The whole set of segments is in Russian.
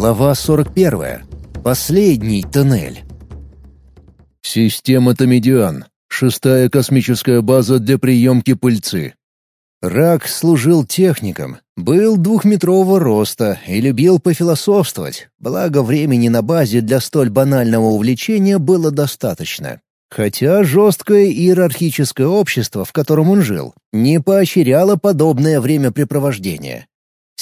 Глава 41. Последний тоннель. Система Томедиан. Шестая космическая база для приемки пыльцы. Рак служил техником, был двухметрового роста и любил пофилософствовать, благо времени на базе для столь банального увлечения было достаточно. Хотя жесткое иерархическое общество, в котором он жил, не поощряло подобное времяпрепровождение.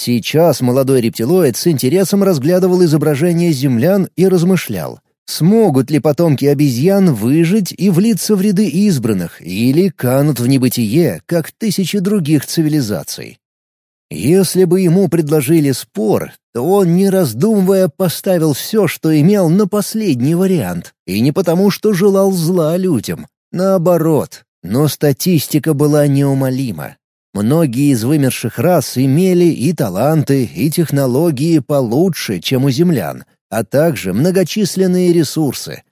Сейчас молодой рептилоид с интересом разглядывал изображения землян и размышлял, смогут ли потомки обезьян выжить и влиться в ряды избранных, или канут в небытие, как тысячи других цивилизаций. Если бы ему предложили спор, то он, не раздумывая, поставил все, что имел, на последний вариант. И не потому, что желал зла людям. Наоборот. Но статистика была неумолима. Многие из вымерших рас имели и таланты, и технологии получше, чем у землян, а также многочисленные ресурсы.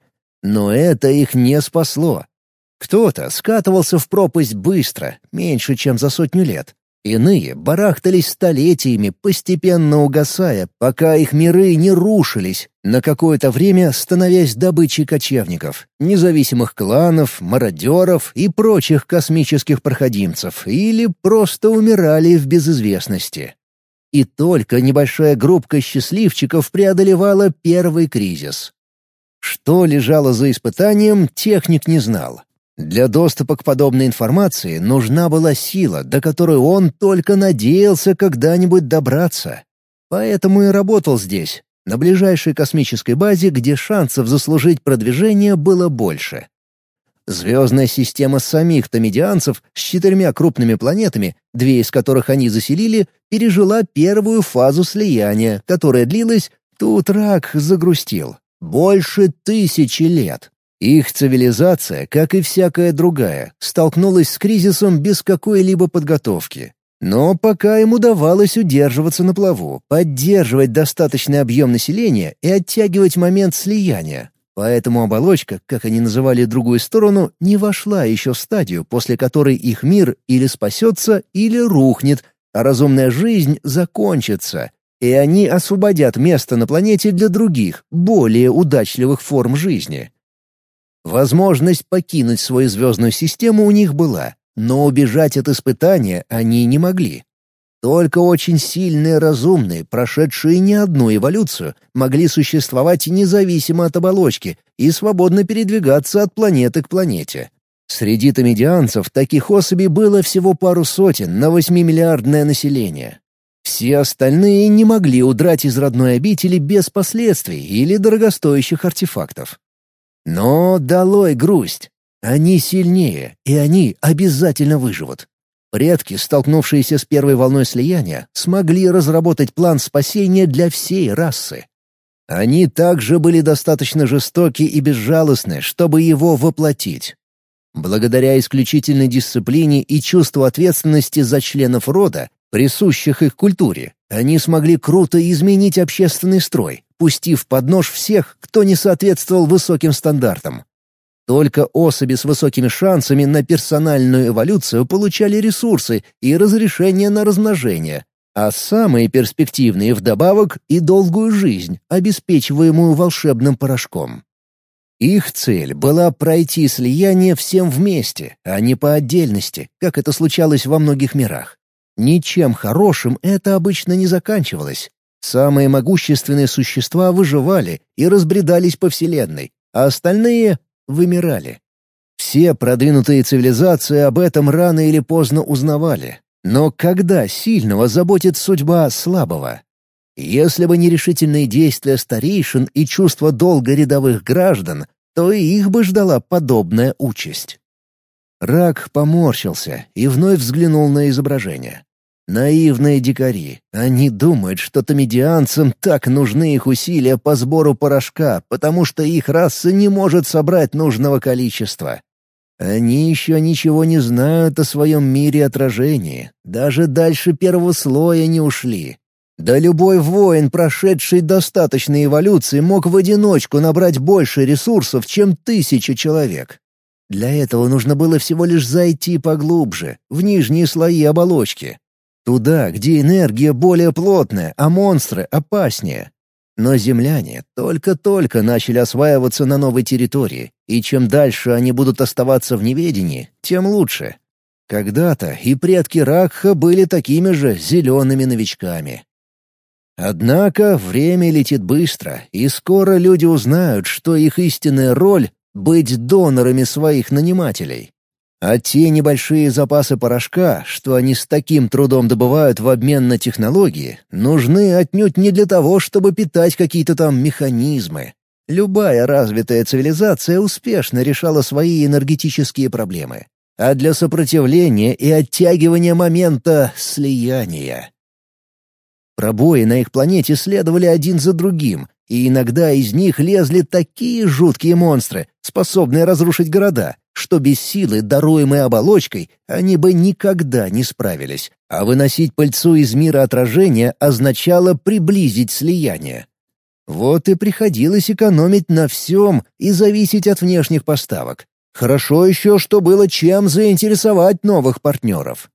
Но это их не спасло. Кто-то скатывался в пропасть быстро, меньше, чем за сотню лет, Иные барахтались столетиями, постепенно угасая, пока их миры не рушились, на какое-то время становясь добычей кочевников, независимых кланов, мародеров и прочих космических проходимцев, или просто умирали в безызвестности. И только небольшая группка счастливчиков преодолевала первый кризис. Что лежало за испытанием, техник не знал. Для доступа к подобной информации нужна была сила, до которой он только надеялся когда-нибудь добраться. Поэтому и работал здесь, на ближайшей космической базе, где шансов заслужить продвижение было больше. Звездная система самих томедианцев с четырьмя крупными планетами, две из которых они заселили, пережила первую фазу слияния, которая длилась, тут рак загрустил, больше тысячи лет. Их цивилизация, как и всякая другая, столкнулась с кризисом без какой-либо подготовки. Но пока им удавалось удерживаться на плаву, поддерживать достаточный объем населения и оттягивать момент слияния. Поэтому оболочка, как они называли другую сторону, не вошла еще в стадию, после которой их мир или спасется, или рухнет, а разумная жизнь закончится, и они освободят место на планете для других, более удачливых форм жизни. Возможность покинуть свою звездную систему у них была, но убежать от испытания они не могли. Только очень сильные разумные, прошедшие не одну эволюцию, могли существовать независимо от оболочки и свободно передвигаться от планеты к планете. Среди томедианцев таких особей было всего пару сотен на восьмимиллиардное население. Все остальные не могли удрать из родной обители без последствий или дорогостоящих артефактов. Но долой грусть. Они сильнее, и они обязательно выживут. Предки, столкнувшиеся с первой волной слияния, смогли разработать план спасения для всей расы. Они также были достаточно жестоки и безжалостны, чтобы его воплотить. Благодаря исключительной дисциплине и чувству ответственности за членов рода, присущих их культуре, они смогли круто изменить общественный строй, пустив под нож всех, кто не соответствовал высоким стандартам. Только особи с высокими шансами на персональную эволюцию получали ресурсы и разрешение на размножение, а самые перспективные вдобавок и долгую жизнь, обеспечиваемую волшебным порошком. Их цель была пройти слияние всем вместе, а не по отдельности, как это случалось во многих мирах. Ничем хорошим это обычно не заканчивалось. Самые могущественные существа выживали и разбредались по Вселенной, а остальные вымирали. Все продвинутые цивилизации об этом рано или поздно узнавали. Но когда сильного заботит судьба слабого? Если бы не решительные действия старейшин и чувство долга рядовых граждан, то и их бы ждала подобная участь. Рак поморщился и вновь взглянул на изображение. Наивные дикари. Они думают, что томедианцам так нужны их усилия по сбору порошка, потому что их раса не может собрать нужного количества. Они еще ничего не знают о своем мире отражении, даже дальше первого слоя не ушли. Да любой воин, прошедший достаточной эволюции, мог в одиночку набрать больше ресурсов, чем тысяча человек. Для этого нужно было всего лишь зайти поглубже, в нижние слои оболочки, Туда, где энергия более плотная, а монстры опаснее. Но земляне только-только начали осваиваться на новой территории, и чем дальше они будут оставаться в неведении, тем лучше. Когда-то и предки Ракха были такими же зелеными новичками. Однако время летит быстро, и скоро люди узнают, что их истинная роль — быть донорами своих нанимателей. А те небольшие запасы порошка, что они с таким трудом добывают в обмен на технологии, нужны отнюдь не для того, чтобы питать какие-то там механизмы. Любая развитая цивилизация успешно решала свои энергетические проблемы, а для сопротивления и оттягивания момента слияния. Пробои на их планете следовали один за другим, и иногда из них лезли такие жуткие монстры, способные разрушить города, что без силы, даруемой оболочкой, они бы никогда не справились, а выносить пыльцу из мира отражения означало приблизить слияние. Вот и приходилось экономить на всем и зависеть от внешних поставок. Хорошо еще, что было чем заинтересовать новых партнеров.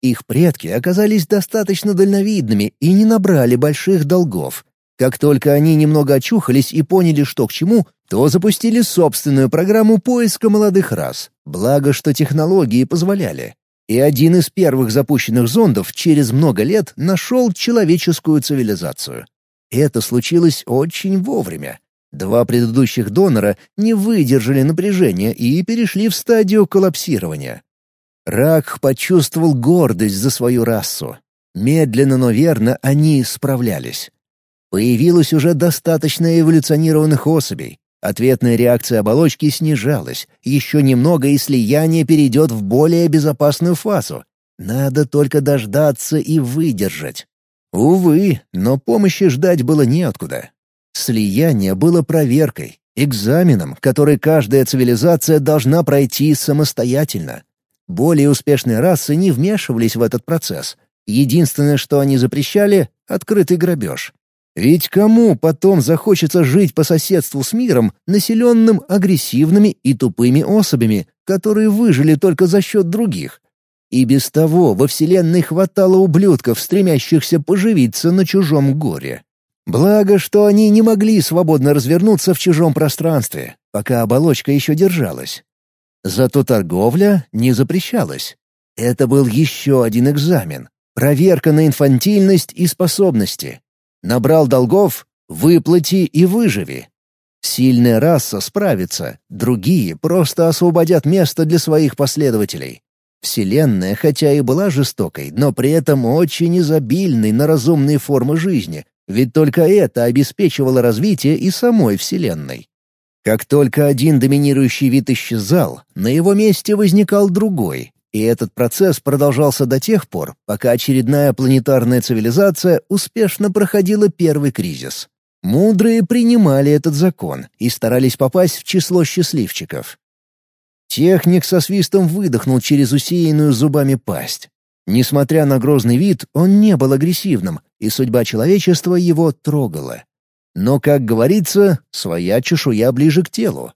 Их предки оказались достаточно дальновидными и не набрали больших долгов, как только они немного очухались и поняли, что к чему, то запустили собственную программу поиска молодых рас, благо что технологии позволяли. И один из первых запущенных зондов через много лет нашел человеческую цивилизацию. Это случилось очень вовремя. Два предыдущих донора не выдержали напряжения и перешли в стадию коллапсирования. Рак почувствовал гордость за свою расу. Медленно, но верно они справлялись. Появилось уже достаточно эволюционированных особей. Ответная реакция оболочки снижалась. Еще немного, и слияние перейдет в более безопасную фазу. Надо только дождаться и выдержать. Увы, но помощи ждать было неоткуда. Слияние было проверкой, экзаменом, который каждая цивилизация должна пройти самостоятельно. Более успешные расы не вмешивались в этот процесс. Единственное, что они запрещали — открытый грабеж. Ведь кому потом захочется жить по соседству с миром, населенным агрессивными и тупыми особями, которые выжили только за счет других? И без того во Вселенной хватало ублюдков, стремящихся поживиться на чужом горе. Благо, что они не могли свободно развернуться в чужом пространстве, пока оболочка еще держалась. Зато торговля не запрещалась. Это был еще один экзамен. Проверка на инфантильность и способности. Набрал долгов — выплати и выживи. Сильная раса справится, другие просто освободят место для своих последователей. Вселенная, хотя и была жестокой, но при этом очень изобильной на разумные формы жизни, ведь только это обеспечивало развитие и самой Вселенной. Как только один доминирующий вид исчезал, на его месте возникал другой, и этот процесс продолжался до тех пор, пока очередная планетарная цивилизация успешно проходила первый кризис. Мудрые принимали этот закон и старались попасть в число счастливчиков. Техник со свистом выдохнул через усеянную зубами пасть. Несмотря на грозный вид, он не был агрессивным, и судьба человечества его трогала. Но, как говорится, своя чешуя ближе к телу.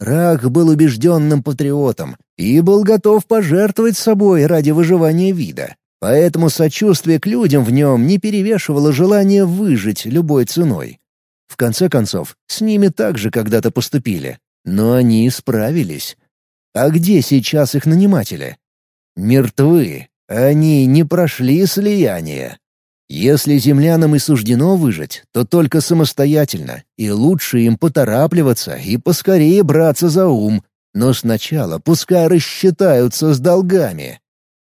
Рак был убежденным патриотом и был готов пожертвовать собой ради выживания вида. Поэтому сочувствие к людям в нем не перевешивало желание выжить любой ценой. В конце концов, с ними также когда-то поступили. Но они справились. А где сейчас их наниматели? Мертвы. Они не прошли слияние. Если землянам и суждено выжить, то только самостоятельно, и лучше им поторапливаться и поскорее браться за ум, но сначала пускай рассчитаются с долгами.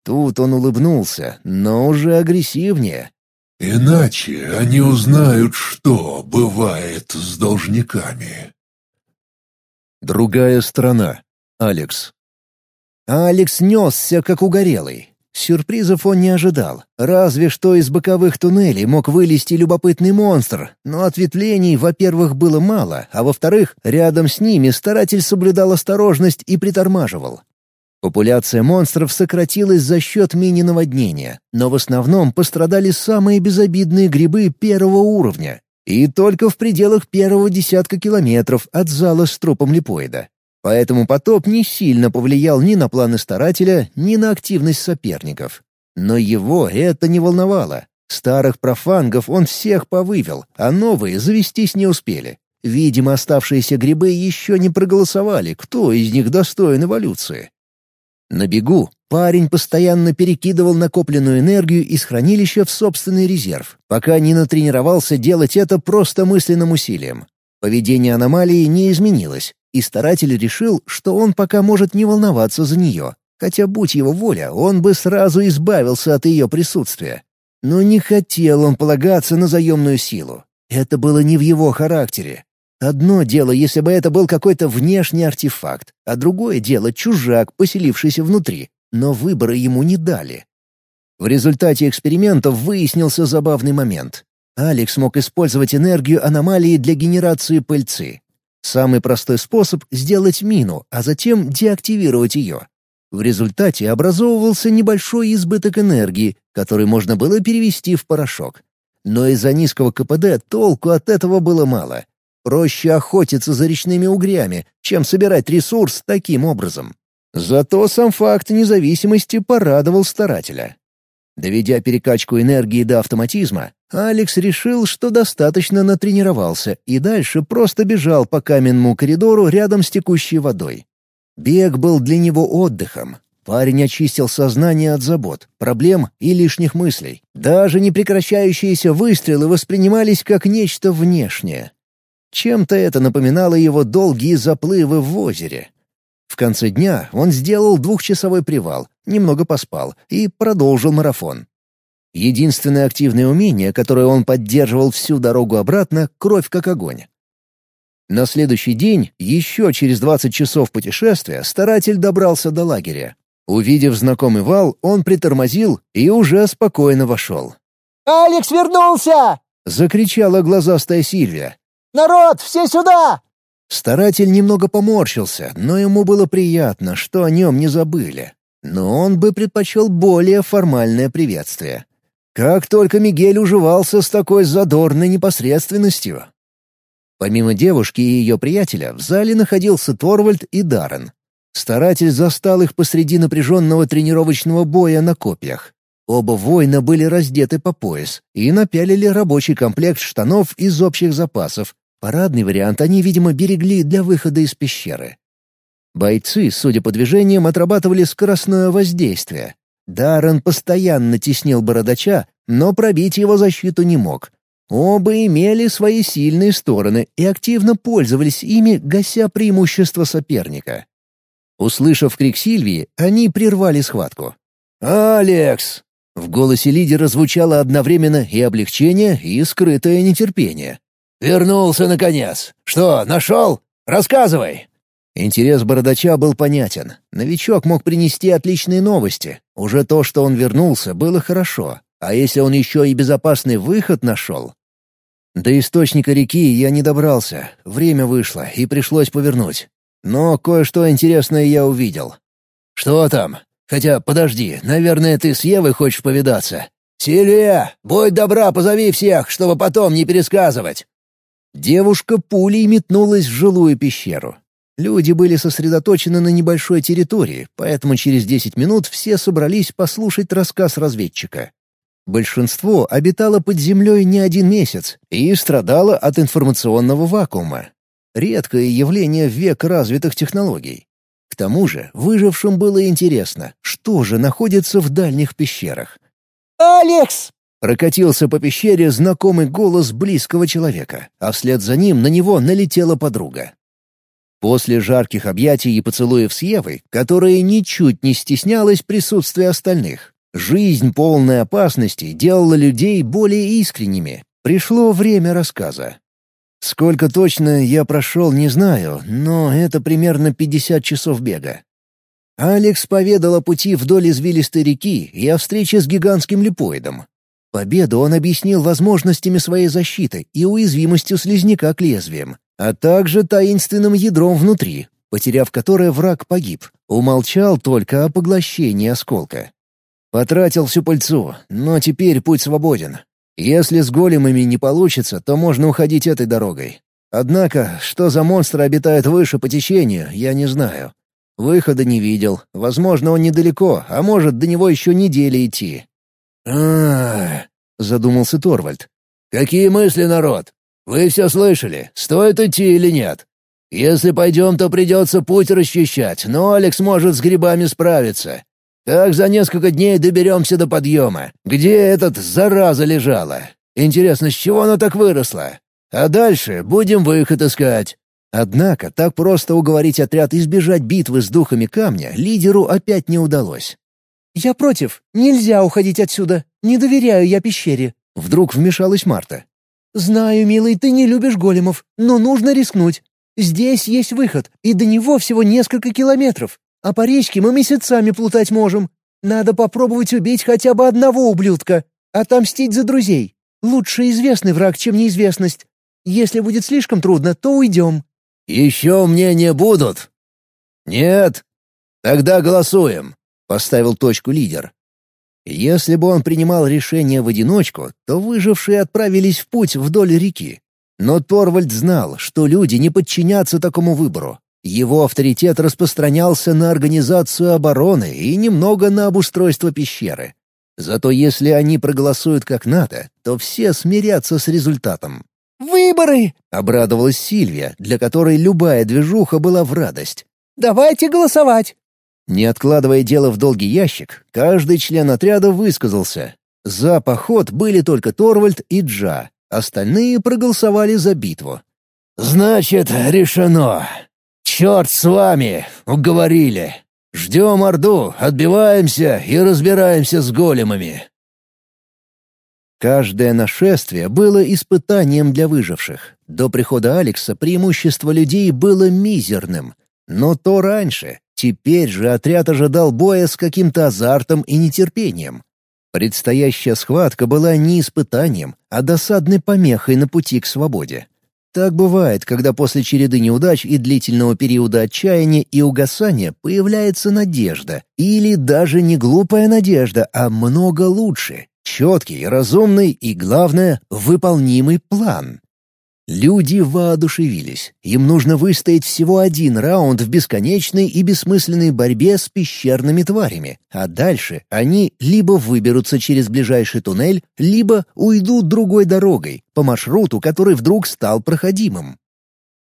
Тут он улыбнулся, но уже агрессивнее. «Иначе они узнают, что бывает с должниками». Другая страна. Алекс. Алекс несся, как угорелый. Сюрпризов он не ожидал, разве что из боковых туннелей мог вылезти любопытный монстр, но ответвлений, во-первых, было мало, а во-вторых, рядом с ними старатель соблюдал осторожность и притормаживал. Популяция монстров сократилась за счет мини-наводнения, но в основном пострадали самые безобидные грибы первого уровня, и только в пределах первого десятка километров от зала с трупом липоида. Поэтому потоп не сильно повлиял ни на планы старателя, ни на активность соперников. Но его это не волновало. Старых профангов он всех повывел, а новые завестись не успели. Видимо, оставшиеся грибы еще не проголосовали, кто из них достоин эволюции. На бегу парень постоянно перекидывал накопленную энергию из хранилища в собственный резерв, пока не натренировался делать это просто мысленным усилием. Поведение аномалии не изменилось, и старатель решил, что он пока может не волноваться за нее, хотя, будь его воля, он бы сразу избавился от ее присутствия. Но не хотел он полагаться на заемную силу. Это было не в его характере. Одно дело, если бы это был какой-то внешний артефакт, а другое дело — чужак, поселившийся внутри, но выбора ему не дали. В результате экспериментов выяснился забавный момент. Алекс мог использовать энергию аномалии для генерации пыльцы. Самый простой способ — сделать мину, а затем деактивировать ее. В результате образовывался небольшой избыток энергии, который можно было перевести в порошок. Но из-за низкого КПД толку от этого было мало — Проще охотиться за речными угрями, чем собирать ресурс таким образом. Зато сам факт независимости порадовал старателя. Доведя перекачку энергии до автоматизма, Алекс решил, что достаточно натренировался и дальше просто бежал по каменному коридору рядом с текущей водой. Бег был для него отдыхом. Парень очистил сознание от забот, проблем и лишних мыслей. Даже непрекращающиеся выстрелы воспринимались как нечто внешнее. Чем-то это напоминало его долгие заплывы в озере. В конце дня он сделал двухчасовой привал, немного поспал и продолжил марафон. Единственное активное умение, которое он поддерживал всю дорогу обратно — кровь как огонь. На следующий день, еще через 20 часов путешествия, старатель добрался до лагеря. Увидев знакомый вал, он притормозил и уже спокойно вошел. «Алекс вернулся!» — закричала глазастая Сильвия. Народ, все сюда!» Старатель немного поморщился, но ему было приятно, что о нем не забыли. Но он бы предпочел более формальное приветствие. Как только Мигель уживался с такой задорной непосредственностью. Помимо девушки и ее приятеля, в зале находился Торвальд и Даррен. Старатель застал их посреди напряженного тренировочного боя на копьях. Оба воина были раздеты по пояс и напялили рабочий комплект штанов из общих запасов, Парадный вариант они, видимо, берегли для выхода из пещеры. Бойцы, судя по движениям, отрабатывали скоростное воздействие. Даррен постоянно теснил бородача, но пробить его защиту не мог. Оба имели свои сильные стороны и активно пользовались ими, гася преимущество соперника. Услышав крик Сильвии, они прервали схватку. «Алекс!» В голосе лидера звучало одновременно и облегчение, и скрытое нетерпение. «Вернулся, наконец! Что, нашел? Рассказывай!» Интерес бородача был понятен. Новичок мог принести отличные новости. Уже то, что он вернулся, было хорошо. А если он еще и безопасный выход нашел? До источника реки я не добрался. Время вышло, и пришлось повернуть. Но кое-что интересное я увидел. «Что там? Хотя, подожди, наверное, ты с Евой хочешь повидаться?» «Сильвия, будь добра, позови всех, чтобы потом не пересказывать!» Девушка пулей метнулась в жилую пещеру. Люди были сосредоточены на небольшой территории, поэтому через десять минут все собрались послушать рассказ разведчика. Большинство обитало под землей не один месяц и страдало от информационного вакуума. Редкое явление в век развитых технологий. К тому же выжившим было интересно, что же находится в дальних пещерах. «Алекс!» Прокатился по пещере знакомый голос близкого человека, а вслед за ним на него налетела подруга. После жарких объятий и поцелуев с Евой, которая ничуть не стеснялась присутствия остальных, жизнь полная опасностей делала людей более искренними. Пришло время рассказа. Сколько точно я прошел, не знаю, но это примерно 50 часов бега. Алекс поведал о пути вдоль извилистой реки и о встрече с гигантским липоидом, Победу он объяснил возможностями своей защиты и уязвимостью слизняка к лезвиям, а также таинственным ядром внутри, потеряв которое враг погиб. Умолчал только о поглощении осколка. Потратил всю пыльцу, но теперь путь свободен. Если с големами не получится, то можно уходить этой дорогой. Однако, что за монстры обитают выше по течению, я не знаю. Выхода не видел. Возможно, он недалеко, а может, до него еще недели идти. А — задумался Торвальд. «Какие мысли, народ? Вы все слышали, стоит идти или нет? Если пойдем, то придется путь расчищать, но Алекс может с грибами справиться. Как за несколько дней доберемся до подъема? Где этот зараза лежала? Интересно, с чего она так выросла? А дальше будем выход искать». Однако так просто уговорить отряд избежать битвы с духами камня лидеру опять не удалось. «Я против. Нельзя уходить отсюда. Не доверяю я пещере». Вдруг вмешалась Марта. «Знаю, милый, ты не любишь големов, но нужно рискнуть. Здесь есть выход, и до него всего несколько километров. А по речке мы месяцами плутать можем. Надо попробовать убить хотя бы одного ублюдка. Отомстить за друзей. Лучше известный враг, чем неизвестность. Если будет слишком трудно, то уйдем». «Еще мнения будут?» «Нет? Тогда голосуем», — поставил точку лидер. Если бы он принимал решение в одиночку, то выжившие отправились в путь вдоль реки. Но Торвальд знал, что люди не подчинятся такому выбору. Его авторитет распространялся на организацию обороны и немного на обустройство пещеры. Зато если они проголосуют как надо, то все смирятся с результатом. «Выборы!» — обрадовалась Сильвия, для которой любая движуха была в радость. «Давайте голосовать!» Не откладывая дело в долгий ящик, каждый член отряда высказался. За поход были только Торвальд и Джа, остальные проголосовали за битву. «Значит, решено. Черт с вами, уговорили. Ждем Орду, отбиваемся и разбираемся с големами». Каждое нашествие было испытанием для выживших. До прихода Алекса преимущество людей было мизерным. Но то раньше. Теперь же отряд ожидал боя с каким-то азартом и нетерпением. Предстоящая схватка была не испытанием, а досадной помехой на пути к свободе. Так бывает, когда после череды неудач и длительного периода отчаяния и угасания появляется надежда. Или даже не глупая надежда, а много лучше, четкий, разумный и, главное, выполнимый план. Люди воодушевились. Им нужно выстоять всего один раунд в бесконечной и бессмысленной борьбе с пещерными тварями, а дальше они либо выберутся через ближайший туннель, либо уйдут другой дорогой, по маршруту, который вдруг стал проходимым.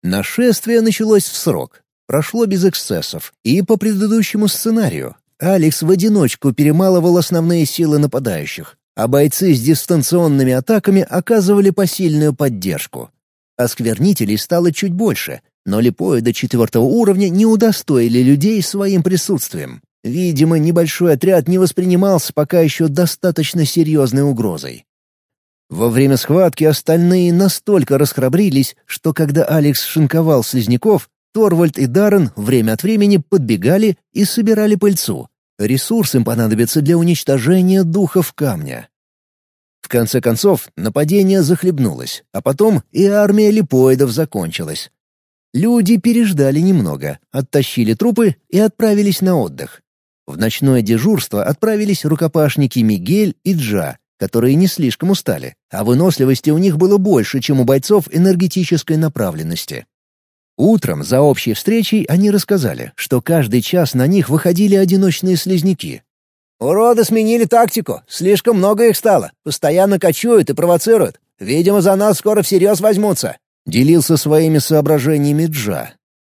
Нашествие началось в срок, прошло без эксцессов, и по предыдущему сценарию. Алекс в одиночку перемалывал основные силы нападающих, а бойцы с дистанционными атаками оказывали посильную поддержку. Осквернителей стало чуть больше, но липои до четвертого уровня не удостоили людей своим присутствием. Видимо, небольшой отряд не воспринимался пока еще достаточно серьезной угрозой. Во время схватки остальные настолько расхрабрились, что когда Алекс шинковал слизняков, Торвальд и Даррен время от времени подбегали и собирали пыльцу. Ресурс им понадобится для уничтожения духов камня. В конце концов, нападение захлебнулось, а потом и армия липоидов закончилась. Люди переждали немного, оттащили трупы и отправились на отдых. В ночное дежурство отправились рукопашники Мигель и Джа, которые не слишком устали, а выносливости у них было больше, чем у бойцов энергетической направленности. Утром за общей встречей они рассказали, что каждый час на них выходили одиночные слизняки, «Уроды сменили тактику. Слишком много их стало. Постоянно кочуют и провоцируют. Видимо, за нас скоро всерьез возьмутся», — делился своими соображениями Джа.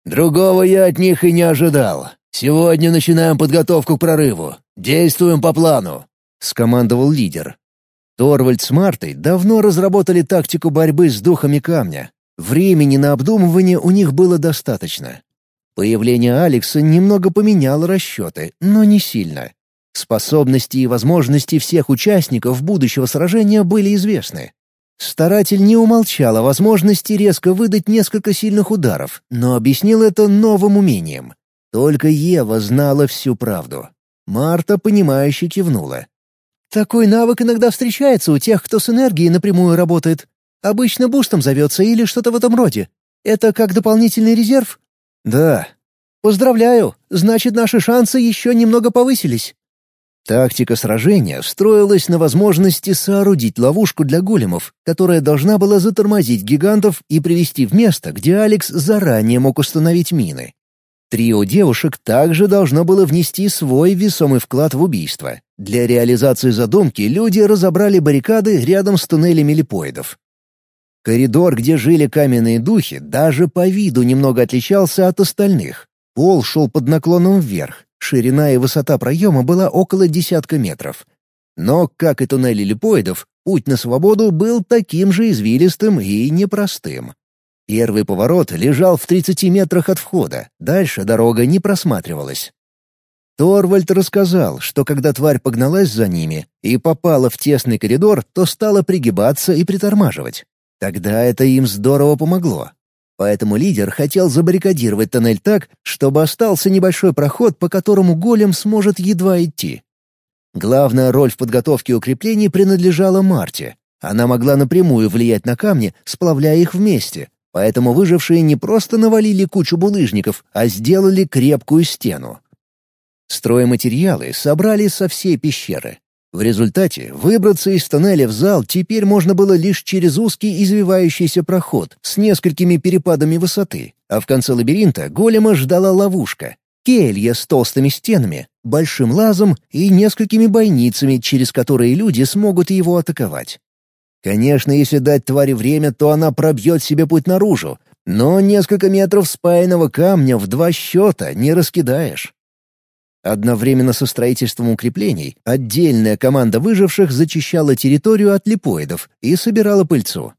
«Другого я от них и не ожидал. Сегодня начинаем подготовку к прорыву. Действуем по плану», — скомандовал лидер. Торвальд с Мартой давно разработали тактику борьбы с духами камня. Времени на обдумывание у них было достаточно. Появление Алекса немного поменяло расчеты, но не сильно. Способности и возможности всех участников будущего сражения были известны. Старатель не умолчал о возможности резко выдать несколько сильных ударов, но объяснил это новым умением. Только Ева знала всю правду. Марта, понимающе кивнула. «Такой навык иногда встречается у тех, кто с энергией напрямую работает. Обычно бустом зовется или что-то в этом роде. Это как дополнительный резерв?» «Да». «Поздравляю, значит, наши шансы еще немного повысились». Тактика сражения строилась на возможности соорудить ловушку для големов, которая должна была затормозить гигантов и привести в место, где Алекс заранее мог установить мины. Трио девушек также должно было внести свой весомый вклад в убийство. Для реализации задумки люди разобрали баррикады рядом с туннелями липоидов. Коридор, где жили каменные духи, даже по виду немного отличался от остальных. Пол шел под наклоном вверх, ширина и высота проема была около десятка метров. Но, как и туннели липоидов, путь на свободу был таким же извилистым и непростым. Первый поворот лежал в 30 метрах от входа, дальше дорога не просматривалась. Торвальд рассказал, что когда тварь погналась за ними и попала в тесный коридор, то стала пригибаться и притормаживать. Тогда это им здорово помогло. Поэтому лидер хотел забаррикадировать тоннель так, чтобы остался небольшой проход, по которому голем сможет едва идти. Главная роль в подготовке укреплений принадлежала Марте. Она могла напрямую влиять на камни, сплавляя их вместе, Поэтому выжившие не просто навалили кучу булыжников, а сделали крепкую стену. Стройматериалы собрали со всей пещеры. В результате выбраться из тоннеля в зал теперь можно было лишь через узкий извивающийся проход с несколькими перепадами высоты, а в конце лабиринта голема ждала ловушка — келья с толстыми стенами, большим лазом и несколькими бойницами, через которые люди смогут его атаковать. Конечно, если дать твари время, то она пробьет себе путь наружу, но несколько метров спаянного камня в два счета не раскидаешь. Одновременно со строительством укреплений отдельная команда выживших зачищала территорию от липоидов и собирала пыльцу.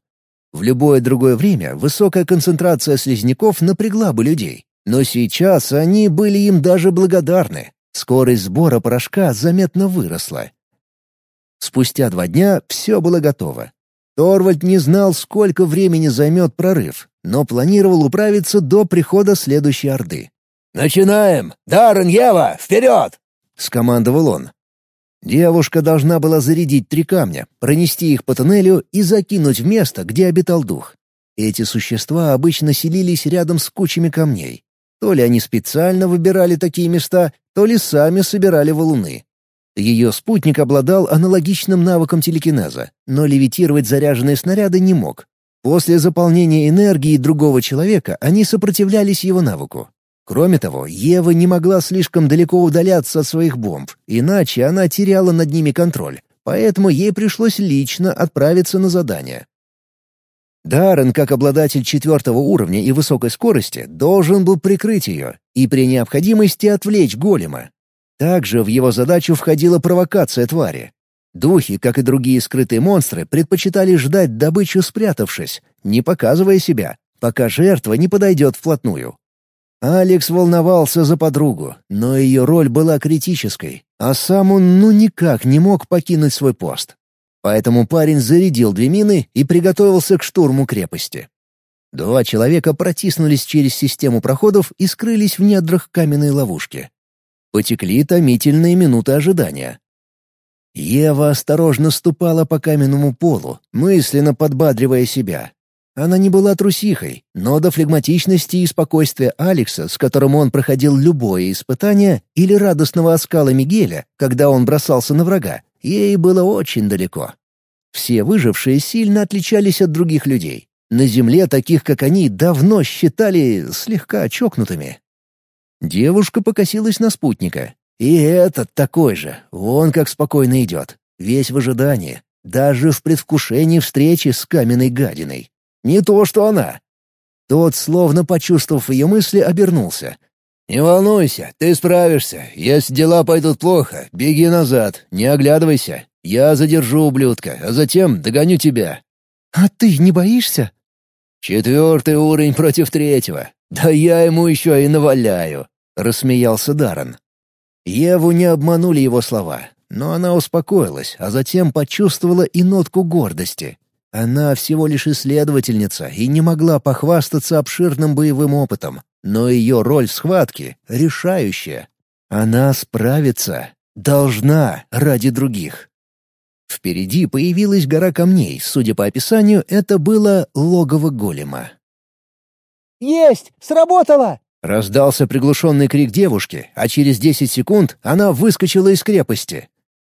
В любое другое время высокая концентрация слизняков напрягла бы людей, но сейчас они были им даже благодарны. Скорость сбора порошка заметно выросла. Спустя два дня все было готово. Торвальд не знал, сколько времени займет прорыв, но планировал управиться до прихода следующей Орды. «Начинаем! Даррен, Ева, вперед!» — скомандовал он. Девушка должна была зарядить три камня, пронести их по тоннелю и закинуть в место, где обитал дух. Эти существа обычно селились рядом с кучами камней. То ли они специально выбирали такие места, то ли сами собирали валуны. Ее спутник обладал аналогичным навыком телекинеза, но левитировать заряженные снаряды не мог. После заполнения энергии другого человека они сопротивлялись его навыку. Кроме того, Ева не могла слишком далеко удаляться от своих бомб, иначе она теряла над ними контроль, поэтому ей пришлось лично отправиться на задание. Даррен, как обладатель четвертого уровня и высокой скорости, должен был прикрыть ее и при необходимости отвлечь голема, также в его задачу входила провокация твари. Духи, как и другие скрытые монстры, предпочитали ждать добычу спрятавшись, не показывая себя, пока жертва не подойдет вплотную. Алекс волновался за подругу, но ее роль была критической, а сам он ну никак не мог покинуть свой пост. Поэтому парень зарядил две мины и приготовился к штурму крепости. Два человека протиснулись через систему проходов и скрылись в недрах каменной ловушки. Потекли томительные минуты ожидания. Ева осторожно ступала по каменному полу, мысленно подбадривая себя. Она не была трусихой, но до флегматичности и спокойствия Алекса, с которым он проходил любое испытание, или радостного оскала Мигеля, когда он бросался на врага, ей было очень далеко. Все выжившие сильно отличались от других людей. На земле таких, как они, давно считали слегка чокнутыми. Девушка покосилась на спутника. И этот такой же, вон как спокойно идет, весь в ожидании, даже в предвкушении встречи с каменной гадиной. Не то, что она. Тот, словно почувствовав ее мысли, обернулся. «Не волнуйся, ты справишься. Если дела пойдут плохо, беги назад, не оглядывайся. Я задержу ублюдка, а затем догоню тебя». «А ты не боишься?» «Четвертый уровень против третьего. Да я ему еще и наваляю», — рассмеялся Даррен. Еву не обманули его слова, но она успокоилась, а затем почувствовала и нотку гордости. Она всего лишь исследовательница и не могла похвастаться обширным боевым опытом, но ее роль в схватке решающая. Она справится, должна ради других. Впереди появилась гора камней, судя по описанию, это было логово голема. «Есть! Сработало!» Раздался приглушенный крик девушки, а через десять секунд она выскочила из крепости.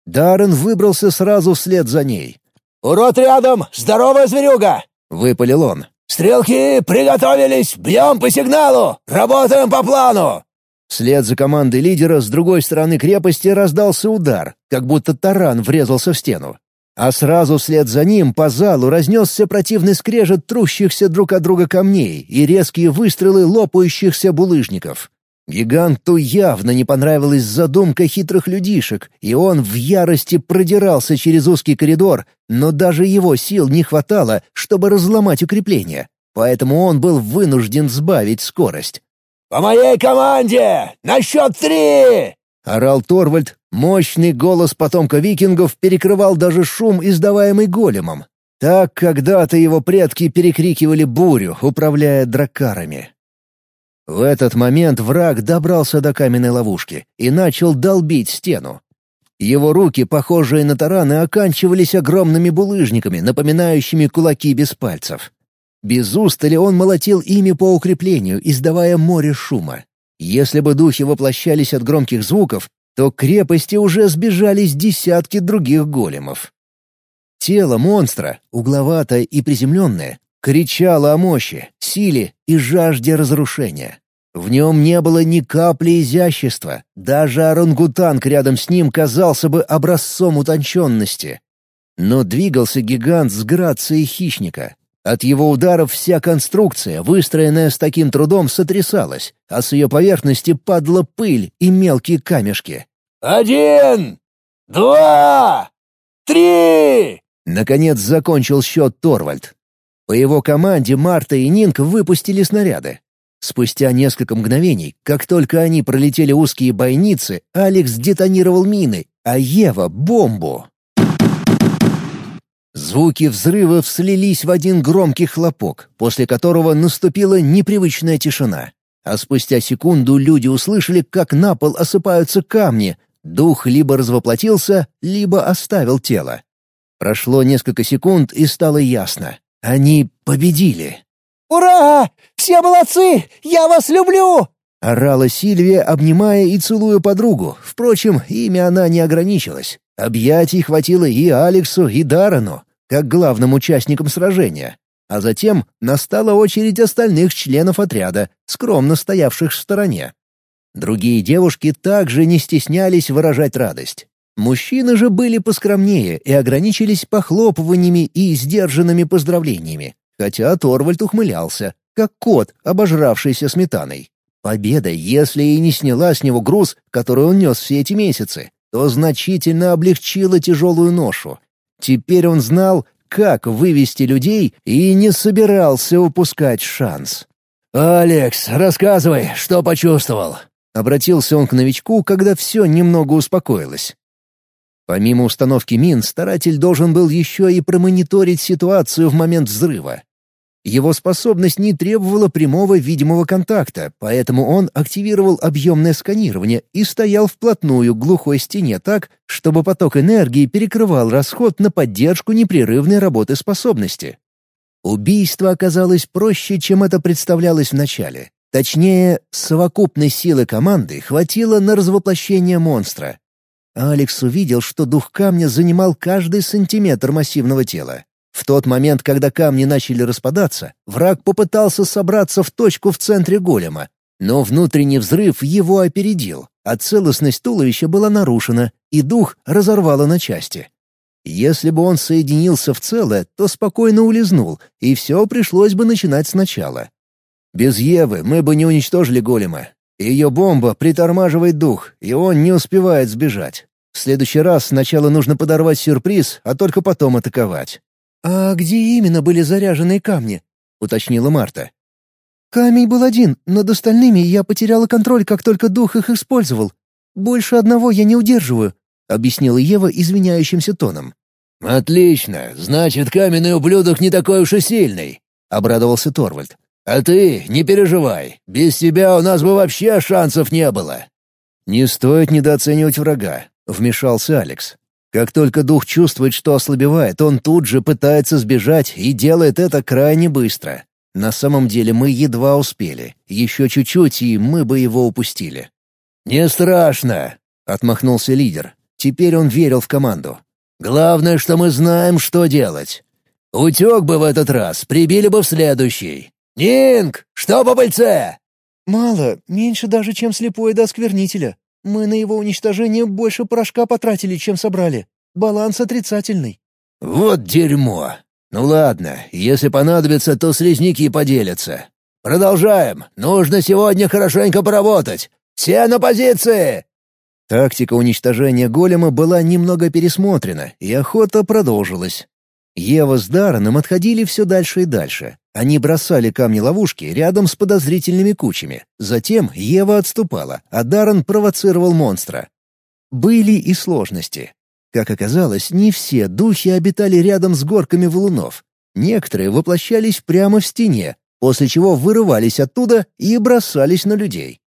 Даррен выбрался сразу вслед за ней. «Урод рядом! Здоровая зверюга!» — выпалил он. «Стрелки приготовились! Бьем по сигналу! Работаем по плану!» Вслед за командой лидера с другой стороны крепости раздался удар, как будто таран врезался в стену. А сразу вслед за ним по залу разнесся противный скрежет трущихся друг от друга камней и резкие выстрелы лопающихся булыжников. Гиганту явно не понравилась задумка хитрых людишек, и он в ярости продирался через узкий коридор, но даже его сил не хватало, чтобы разломать укрепление, поэтому он был вынужден сбавить скорость. «По моей команде! На счет три!» — орал Торвальд. Мощный голос потомка викингов перекрывал даже шум, издаваемый големом. Так когда-то его предки перекрикивали бурю, управляя дракарами. В этот момент враг добрался до каменной ловушки и начал долбить стену. Его руки, похожие на тараны, оканчивались огромными булыжниками, напоминающими кулаки без пальцев. Без устали он молотил ими по укреплению, издавая море шума. Если бы духи воплощались от громких звуков, то к крепости уже сбежались десятки других големов. Тело монстра, угловатое и приземленное, кричало о мощи, силе и жажде разрушения. В нем не было ни капли изящества, даже орангутанг рядом с ним казался бы образцом утонченности. Но двигался гигант с грацией хищника. От его ударов вся конструкция, выстроенная с таким трудом, сотрясалась, а с ее поверхности падала пыль и мелкие камешки. «Один! Два! Три!» Наконец закончил счет Торвальд. По его команде Марта и Нинк выпустили снаряды. Спустя несколько мгновений, как только они пролетели узкие бойницы, Алекс детонировал мины, а Ева — бомбу. Звуки взрывов слились в один громкий хлопок, после которого наступила непривычная тишина. А спустя секунду люди услышали, как на пол осыпаются камни. Дух либо развоплотился, либо оставил тело. Прошло несколько секунд, и стало ясно. Они победили. «Ура! Все молодцы! Я вас люблю!» — орала Сильвия, обнимая и целуя подругу. Впрочем, ими она не ограничилась. Объятий хватило и Алексу, и Дарану, как главным участникам сражения. А затем настала очередь остальных членов отряда, скромно стоявших в стороне. Другие девушки также не стеснялись выражать радость. Мужчины же были поскромнее и ограничились похлопываниями и сдержанными поздравлениями, хотя Торвальд ухмылялся, как кот, обожравшийся сметаной. Победа, если и не сняла с него груз, который он нес все эти месяцы, то значительно облегчила тяжелую ношу. Теперь он знал, как вывести людей и не собирался упускать шанс. «Алекс, рассказывай, что почувствовал?» Обратился он к новичку, когда все немного успокоилось. Помимо установки мин, старатель должен был еще и промониторить ситуацию в момент взрыва. Его способность не требовала прямого видимого контакта, поэтому он активировал объемное сканирование и стоял вплотную к глухой стене так, чтобы поток энергии перекрывал расход на поддержку непрерывной работы способности. Убийство оказалось проще, чем это представлялось вначале. Точнее, совокупной силы команды хватило на развоплощение монстра. Алекс увидел, что дух камня занимал каждый сантиметр массивного тела. В тот момент, когда камни начали распадаться, враг попытался собраться в точку в центре голема, но внутренний взрыв его опередил, а целостность туловища была нарушена, и дух разорвало на части. Если бы он соединился в целое, то спокойно улизнул, и все пришлось бы начинать сначала. Без Евы мы бы не уничтожили голема. Ее бомба притормаживает дух, и он не успевает сбежать. В следующий раз сначала нужно подорвать сюрприз, а только потом атаковать. «А где именно были заряженные камни?» — уточнила Марта. «Камень был один, над остальными я потеряла контроль, как только дух их использовал. Больше одного я не удерживаю», — объяснила Ева извиняющимся тоном. «Отлично, значит, каменный ублюдок не такой уж и сильный», — обрадовался Торвальд. «А ты не переживай, без тебя у нас бы вообще шансов не было». «Не стоит недооценивать врага. Вмешался Алекс. Как только дух чувствует, что ослабевает, он тут же пытается сбежать и делает это крайне быстро. На самом деле мы едва успели. Еще чуть-чуть, и мы бы его упустили. «Не страшно», — отмахнулся лидер. Теперь он верил в команду. «Главное, что мы знаем, что делать». Утек бы в этот раз, прибили бы в следующий. Нинг, что по пыльце?» «Мало, меньше даже, чем слепое до осквернителя. Мы на его уничтожение больше порошка потратили, чем собрали. Баланс отрицательный». «Вот дерьмо. Ну ладно, если понадобится, то слизняки поделятся. Продолжаем. Нужно сегодня хорошенько поработать. Все на позиции!» Тактика уничтожения голема была немного пересмотрена, и охота продолжилась. Ева с Дарреном отходили все дальше и дальше. Они бросали камни-ловушки рядом с подозрительными кучами. Затем Ева отступала, а Даррен провоцировал монстра. Были и сложности. Как оказалось, не все духи обитали рядом с горками валунов. Некоторые воплощались прямо в стене, после чего вырывались оттуда и бросались на людей.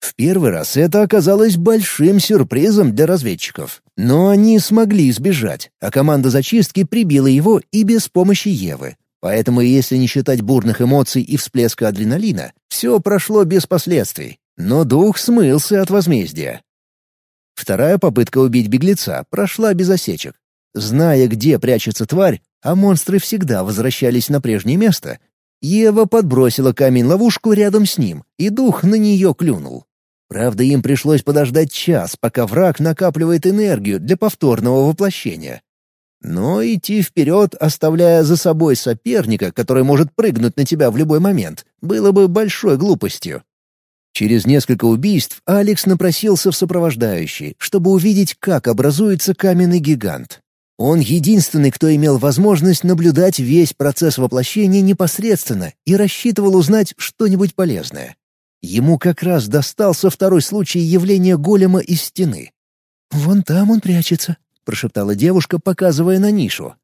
В первый раз это оказалось большим сюрпризом для разведчиков. Но они смогли сбежать, а команда зачистки прибила его и без помощи Евы. Поэтому, если не считать бурных эмоций и всплеска адреналина, все прошло без последствий. Но дух смылся от возмездия. Вторая попытка убить беглеца прошла без осечек. Зная, где прячется тварь, а монстры всегда возвращались на прежнее место, Ева подбросила камень-ловушку рядом с ним, и дух на нее клюнул. Правда, им пришлось подождать час, пока враг накапливает энергию для повторного воплощения. Но идти вперед, оставляя за собой соперника, который может прыгнуть на тебя в любой момент, было бы большой глупостью. Через несколько убийств Алекс напросился в сопровождающий, чтобы увидеть, как образуется каменный гигант. Он единственный, кто имел возможность наблюдать весь процесс воплощения непосредственно и рассчитывал узнать что-нибудь полезное. Ему как раз достался второй случай явления голема из стены. «Вон там он прячется», — прошептала девушка, показывая на нишу.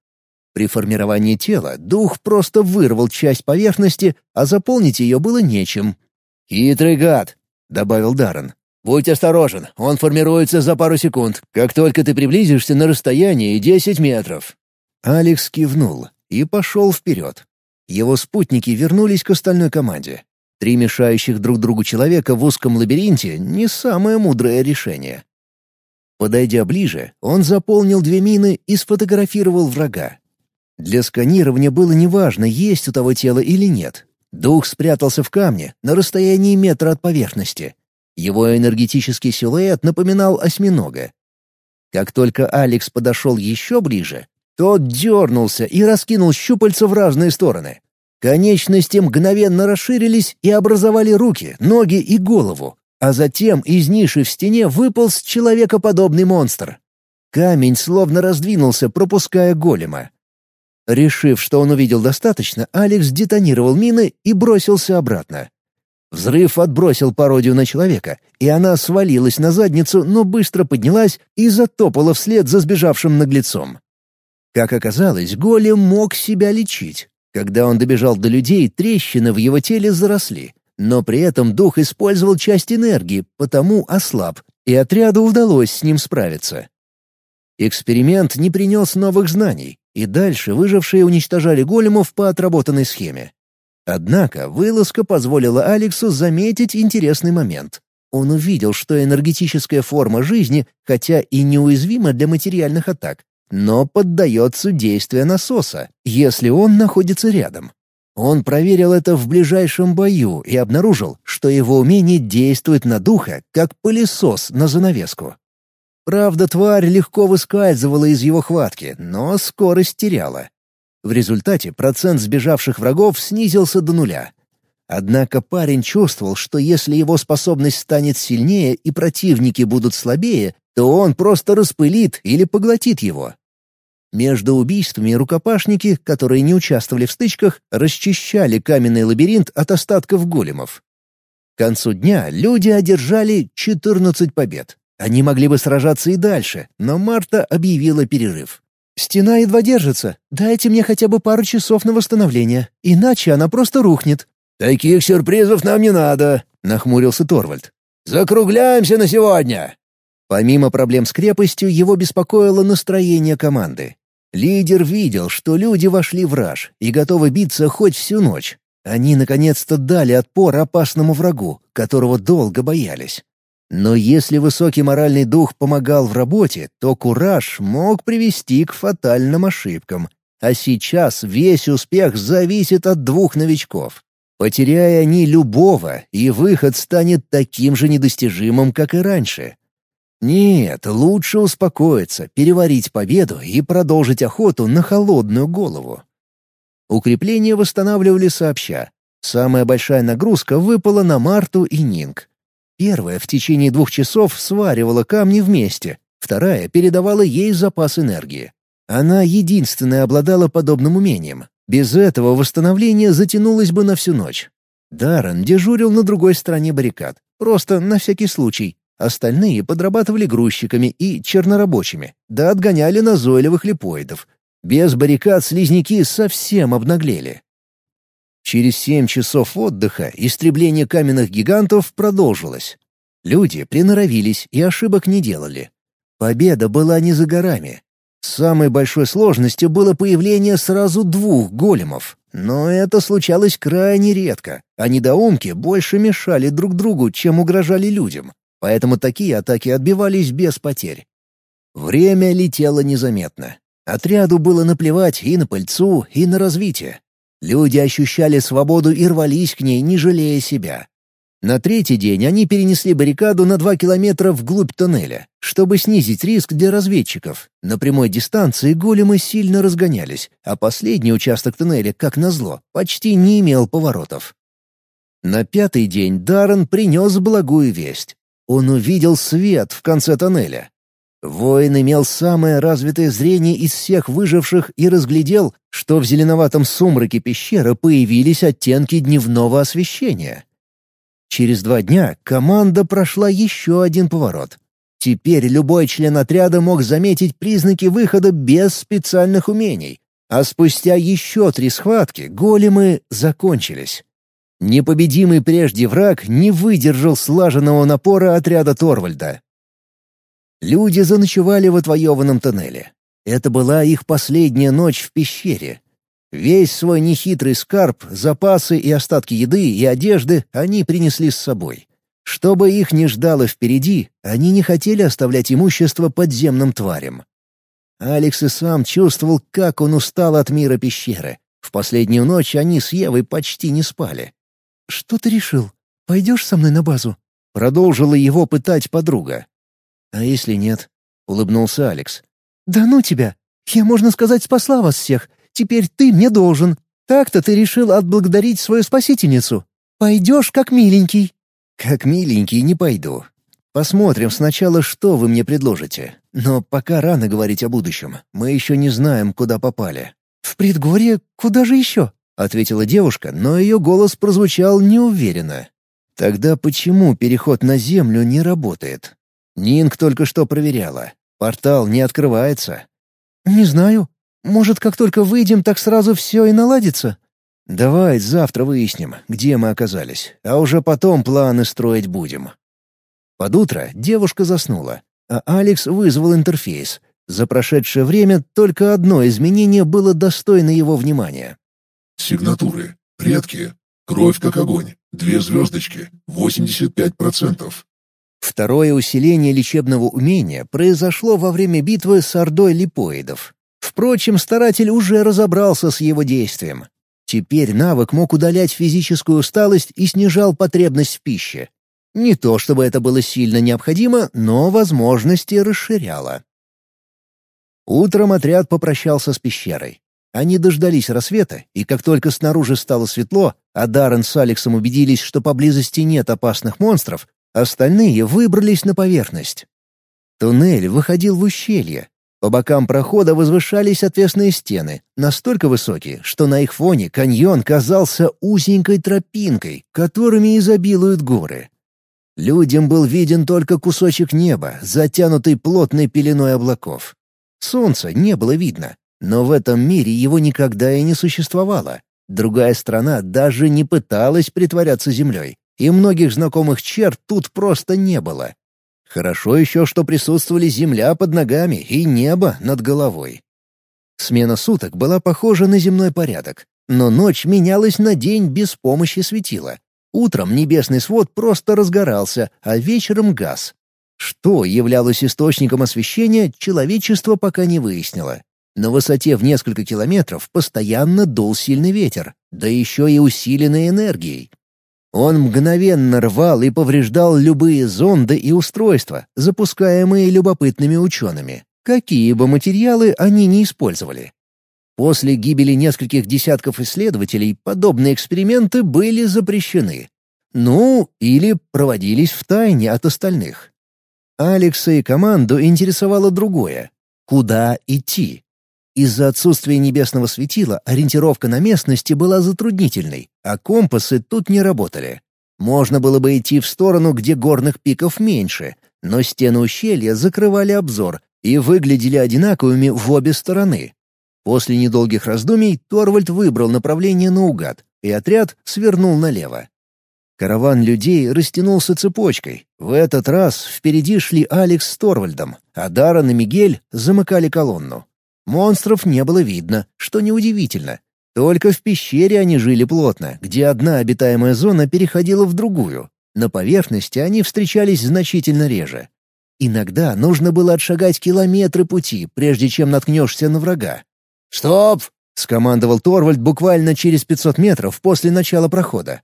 При формировании тела дух просто вырвал часть поверхности, а заполнить ее было нечем. «Хитрый гад», — добавил Даррен. Будь осторожен, он формируется за пару секунд, как только ты приблизишься на расстоянии 10 метров». Алекс кивнул и пошел вперед. Его спутники вернулись к остальной команде. Три мешающих друг другу человека в узком лабиринте — не самое мудрое решение. Подойдя ближе, он заполнил две мины и сфотографировал врага. Для сканирования было неважно, есть у того тело или нет. Дух спрятался в камне на расстоянии метра от поверхности — его энергетический силуэт напоминал осьминога. Как только Алекс подошел еще ближе, тот дернулся и раскинул щупальца в разные стороны. Конечности мгновенно расширились и образовали руки, ноги и голову, а затем из ниши в стене выполз человекоподобный монстр. Камень словно раздвинулся, пропуская голема. Решив, что он увидел достаточно, Алекс детонировал мины и бросился обратно. Взрыв отбросил пародию на человека, и она свалилась на задницу, но быстро поднялась и затопала вслед за сбежавшим наглецом. Как оказалось, голем мог себя лечить. Когда он добежал до людей, трещины в его теле заросли. Но при этом дух использовал часть энергии, потому ослаб, и отряду удалось с ним справиться. Эксперимент не принес новых знаний, и дальше выжившие уничтожали големов по отработанной схеме. Однако вылазка позволила Алексу заметить интересный момент. Он увидел, что энергетическая форма жизни, хотя и неуязвима для материальных атак, но поддается действию насоса, если он находится рядом. Он проверил это в ближайшем бою и обнаружил, что его умение действует на духа, как пылесос на занавеску. Правда, тварь легко выскальзывала из его хватки, но скорость теряла. В результате процент сбежавших врагов снизился до нуля. Однако парень чувствовал, что если его способность станет сильнее и противники будут слабее, то он просто распылит или поглотит его. Между убийствами рукопашники, которые не участвовали в стычках, расчищали каменный лабиринт от остатков големов. К концу дня люди одержали 14 побед. Они могли бы сражаться и дальше, но Марта объявила перерыв. «Стена едва держится. Дайте мне хотя бы пару часов на восстановление, иначе она просто рухнет». «Таких сюрпризов нам не надо», — нахмурился Торвальд. «Закругляемся на сегодня». Помимо проблем с крепостью, его беспокоило настроение команды. Лидер видел, что люди вошли в раж и готовы биться хоть всю ночь. Они наконец-то дали отпор опасному врагу, которого долго боялись. Но если высокий моральный дух помогал в работе, то кураж мог привести к фатальным ошибкам. а сейчас весь успех зависит от двух новичков. Потеряя они любого, и выход станет таким же недостижимым, как и раньше. Нет, лучше успокоиться, переварить победу и продолжить охоту на холодную голову. Укрепления восстанавливали сообща. Самая большая нагрузка выпала на Марту и Нинг. Первая в течение двух часов сваривала камни вместе, вторая передавала ей запас энергии. Она единственная обладала подобным умением. Без этого восстановление затянулось бы на всю ночь. Даррен дежурил на другой стороне баррикад, просто на всякий случай. Остальные подрабатывали грузчиками и чернорабочими, да отгоняли назойливых липоидов. Без баррикад слизняки совсем обнаглели. Через семь часов отдыха истребление каменных гигантов продолжилось. Люди приноровились и ошибок не делали. Победа была не за горами. Самой большой сложностью было появление сразу двух големов. Но это случалось крайне редко, а недоумки больше мешали друг другу, чем угрожали людям. Поэтому такие атаки отбивались без потерь. Время летело незаметно. Отряду было наплевать и на пыльцу, и на развитие. Люди ощущали свободу и рвались к ней, не жалея себя. На третий день они перенесли баррикаду на два километра вглубь тоннеля, чтобы снизить риск для разведчиков. На прямой дистанции големы сильно разгонялись, а последний участок тоннеля, как назло, почти не имел поворотов. На пятый день Даррен принес благую весть. Он увидел свет в конце тоннеля. Воин имел самое развитое зрение из всех выживших и разглядел, что в зеленоватом сумраке пещеры появились оттенки дневного освещения. Через два дня команда прошла еще один поворот. Теперь любой член отряда мог заметить признаки выхода без специальных умений, а спустя еще три схватки големы закончились. Непобедимый прежде враг не выдержал слаженного напора отряда Торвальда. Люди заночевали в отвоеванном тоннеле. Это была их последняя ночь в пещере, Весь свой нехитрый скарб, запасы и остатки еды и одежды они принесли с собой. Чтобы их не ждало впереди, они не хотели оставлять имущество подземным тварям. Алекс и сам чувствовал, как он устал от мира пещеры. В последнюю ночь они с Евой почти не спали. «Что ты решил? Пойдешь со мной на базу?» Продолжила его пытать подруга. «А если нет?» — улыбнулся Алекс. «Да ну тебя! Я, можно сказать, спасла вас всех. Теперь ты мне должен. Так-то ты решил отблагодарить свою спасительницу. Пойдешь как миленький». «Как миленький не пойду. Посмотрим сначала, что вы мне предложите. Но пока рано говорить о будущем. Мы еще не знаем, куда попали». «В предгорье? Куда же еще?» — ответила девушка, но ее голос прозвучал неуверенно. «Тогда почему переход на Землю не работает? Нинг только что проверяла. Портал не открывается». «Не знаю. Может, как только выйдем, так сразу все и наладится?» «Давай завтра выясним, где мы оказались, а уже потом планы строить будем». Под утро девушка заснула, а Алекс вызвал интерфейс. За прошедшее время только одно изменение было достойно его внимания. Сигнатуры. Редкие. Кровь как огонь. Две звездочки. 85%. Второе усиление лечебного умения произошло во время битвы с ордой липоидов. Впрочем, старатель уже разобрался с его действием. Теперь навык мог удалять физическую усталость и снижал потребность в пище. Не то чтобы это было сильно необходимо, но возможности расширяло. Утром отряд попрощался с пещерой. Они дождались рассвета, и как только снаружи стало светло, а Даррен с Алексом убедились, что поблизости нет опасных монстров, остальные выбрались на поверхность. Туннель выходил в ущелье, по бокам прохода возвышались отвесные стены, настолько высокие, что на их фоне каньон казался узенькой тропинкой, которыми изобилуют горы. Людям был виден только кусочек неба, затянутый плотной пеленой облаков. Солнца не было видно, но в этом мире его никогда и не существовало. Другая страна даже не пыталась притворяться землей, и многих знакомых черт тут просто не было. Хорошо еще, что присутствовали земля под ногами и небо над головой. Смена суток была похожа на земной порядок, но ночь менялась на день без помощи светила. Утром небесный свод просто разгорался, а вечером газ. Что являлось источником освещения, человечество пока не выяснило. На высоте в несколько километров постоянно дул сильный ветер, да еще и усиленной энергией. Он мгновенно рвал и повреждал любые зонды и устройства, запускаемые любопытными учеными, какие бы материалы они ни использовали. После гибели нескольких десятков исследователей подобные эксперименты были запрещены. Ну, или проводились в тайне от остальных. Алекса и команду интересовало другое — куда идти. Из-за отсутствия небесного светила ориентировка на местности была затруднительной, а компасы тут не работали. Можно было бы идти в сторону, где горных пиков меньше, но стены ущелья закрывали обзор и выглядели одинаковыми в обе стороны. После недолгих раздумий Торвальд выбрал направление наугад, и отряд свернул налево. Караван людей растянулся цепочкой. В этот раз впереди шли Алекс с Торвальдом, а Даррен и Мигель замыкали колонну. Монстров не было видно, что неудивительно. Только в пещере они жили плотно, где одна обитаемая зона переходила в другую. На поверхности они встречались значительно реже. Иногда нужно было отшагать километры пути, прежде чем наткнешься на врага. «Стоп!» — скомандовал Торвальд буквально через 500 метров после начала прохода.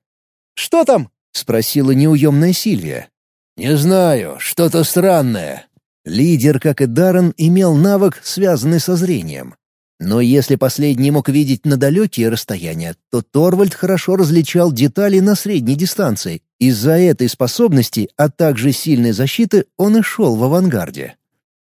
«Что там?» — спросила неуемная Сильвия. «Не знаю, что-то странное». Лидер, как и Даррен, имел навык, связанный со зрением. Но если последний мог видеть на далекие расстояния, то Торвальд хорошо различал детали на средней дистанции. Из-за этой способности, а также сильной защиты, он и шел в авангарде.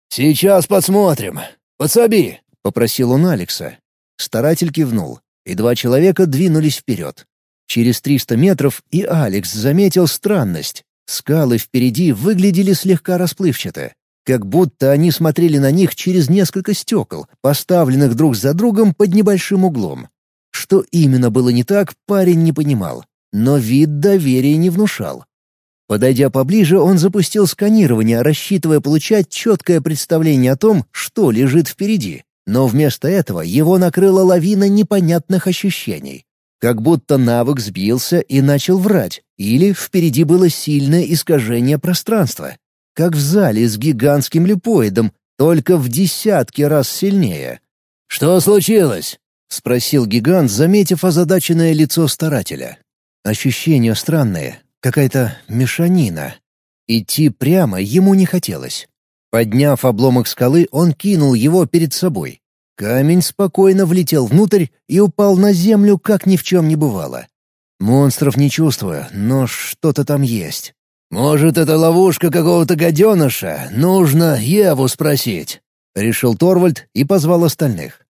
«Сейчас посмотрим. Подсоби!» — попросил он Алекса. Старатель кивнул, и два человека двинулись вперед. Через 300 метров и Алекс заметил странность. Скалы впереди выглядели слегка расплывчато, как будто они смотрели на них через несколько стекол, поставленных друг за другом под небольшим углом. Что именно было не так, парень не понимал, но вид доверия не внушал. Подойдя поближе, он запустил сканирование, рассчитывая получать четкое представление о том, что лежит впереди. Но вместо этого его накрыла лавина непонятных ощущений. Как будто навык сбился и начал врать, или впереди было сильное искажение пространства. Как в зале с гигантским липоидом, только в десятки раз сильнее. «Что случилось?» — спросил гигант, заметив озадаченное лицо старателя. Ощущения странные, какая-то мешанина. Идти прямо ему не хотелось. Подняв обломок скалы, он кинул его перед собой. Камень спокойно влетел внутрь и упал на землю, как ни в чем не бывало. Монстров не чувствую, но что-то там есть. «Может, это ловушка какого-то гаденыша? Нужно Еву спросить», — решил Торвальд и позвал остальных.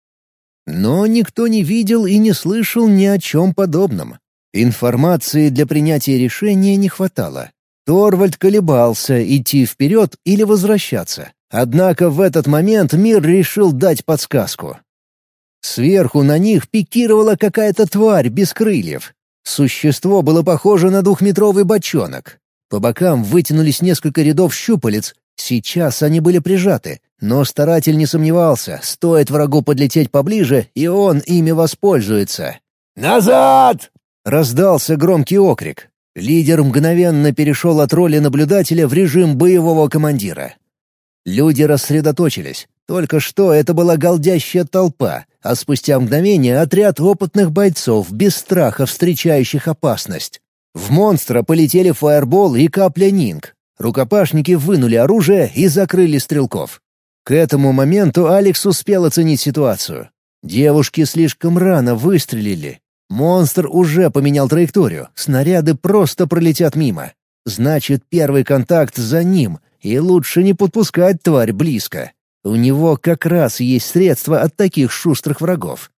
Но никто не видел и не слышал ни о чем подобном. Информации для принятия решения не хватало. Торвальд колебался, идти вперед или возвращаться. Однако в этот момент мир решил дать подсказку. Сверху на них пикировала какая-то тварь без крыльев. Существо было похоже на двухметровый бочонок. По бокам вытянулись несколько рядов щупалец. Сейчас они были прижаты, но старатель не сомневался, стоит врагу подлететь поближе, и он ими воспользуется. «Назад!» — раздался громкий окрик. Лидер мгновенно перешел от роли наблюдателя в режим боевого командира. Люди рассредоточились. Только что это была голдящая толпа, а спустя мгновение отряд опытных бойцов без страха встречающих опасность. В монстра полетели фаербол и капля нинг. Рукопашники вынули оружие и закрыли стрелков. К этому моменту Алекс успел оценить ситуацию. Девушки слишком рано выстрелили. Монстр уже поменял траекторию, снаряды просто пролетят мимо. Значит, первый контакт за ним, и лучше не подпускать тварь близко. У него как раз есть средства от таких шустрых врагов.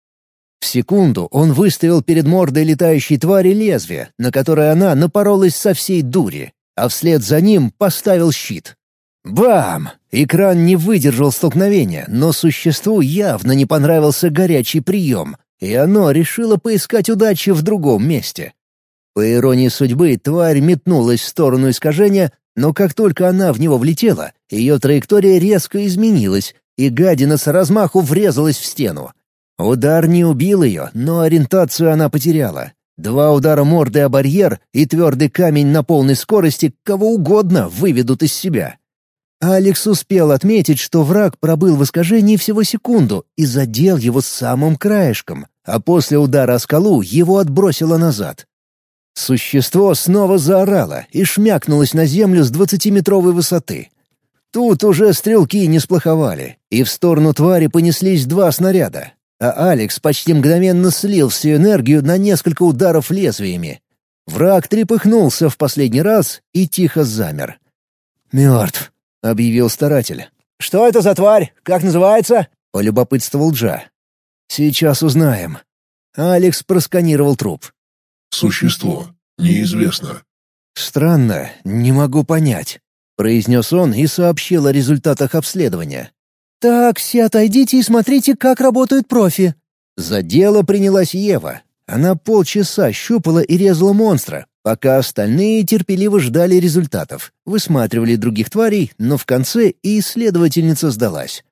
В секунду он выставил перед мордой летающей твари лезвие, на которое она напоролась со всей дури, а вслед за ним поставил щит. Бам! Экран не выдержал столкновения, но существу явно не понравился горячий прием, и оно решило поискать удачи в другом месте. По иронии судьбы, тварь метнулась в сторону искажения, но как только она в него влетела, ее траектория резко изменилась, и гадина с размаху врезалась в стену. Удар не убил ее, но ориентацию она потеряла. Два удара морды о барьер и твердый камень на полной скорости кого угодно выведут из себя. Алекс успел отметить, что враг пробыл в искажении всего секунду и задел его самым краешком, а после удара о скалу его отбросило назад. Существо снова заорало и шмякнулось на землю с двадцатиметровой высоты. Тут уже стрелки не сплоховали, и в сторону твари понеслись два снаряда, а Алекс почти мгновенно слил всю энергию на несколько ударов лезвиями. Враг трепыхнулся в последний раз и тихо замер. «Мертв», — объявил старатель. «Что это за тварь? Как называется?» — полюбопытствовал Джа. «Сейчас узнаем». Алекс просканировал труп. «Существо. Неизвестно». «Странно, не могу понять», — произнес он и сообщил о результатах обследования. «Так, все отойдите и смотрите, как работают профи». За дело принялась Ева. Она полчаса щупала и резала монстра, пока остальные терпеливо ждали результатов, высматривали других тварей, но в конце и исследовательница сдалась.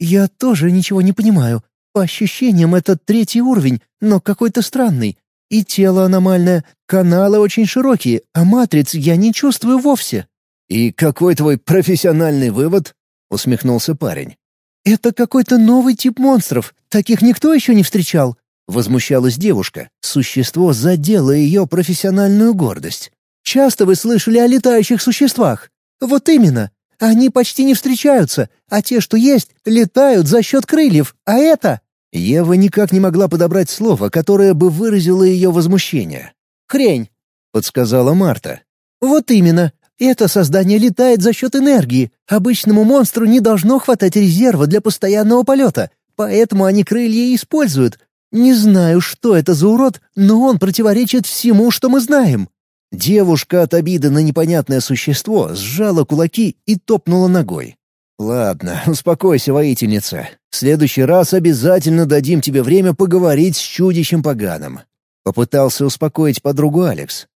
«Я тоже ничего не понимаю. По ощущениям, это третий уровень, но какой-то странный. И тело аномальное, каналы очень широкие, а матриц я не чувствую вовсе». «И какой твой профессиональный вывод?» — усмехнулся парень. «Это какой-то новый тип монстров. Таких никто еще не встречал. Возмущалась девушка. Существо задело ее профессиональную гордость. «Часто вы слышали о летающих существах? Вот именно. Они почти не встречаются, а те, что есть, летают за счет крыльев, а это...» Ева никак не могла подобрать слово, которое бы выразило ее возмущение. «Хрень», — подсказала Марта. «Вот именно. Это создание летает за счет энергии. Обычному монстру не должно хватать резерва для постоянного полета, поэтому они крылья и используют. Не знаю, что это за урод, но он противоречит всему, что мы знаем». Девушка от обиды на непонятное существо сжала кулаки и топнула ногой. «Ладно, успокойся, воительница. В следующий раз обязательно дадим тебе время поговорить с чудищем поганым». Попытался успокоить подругу Алекс.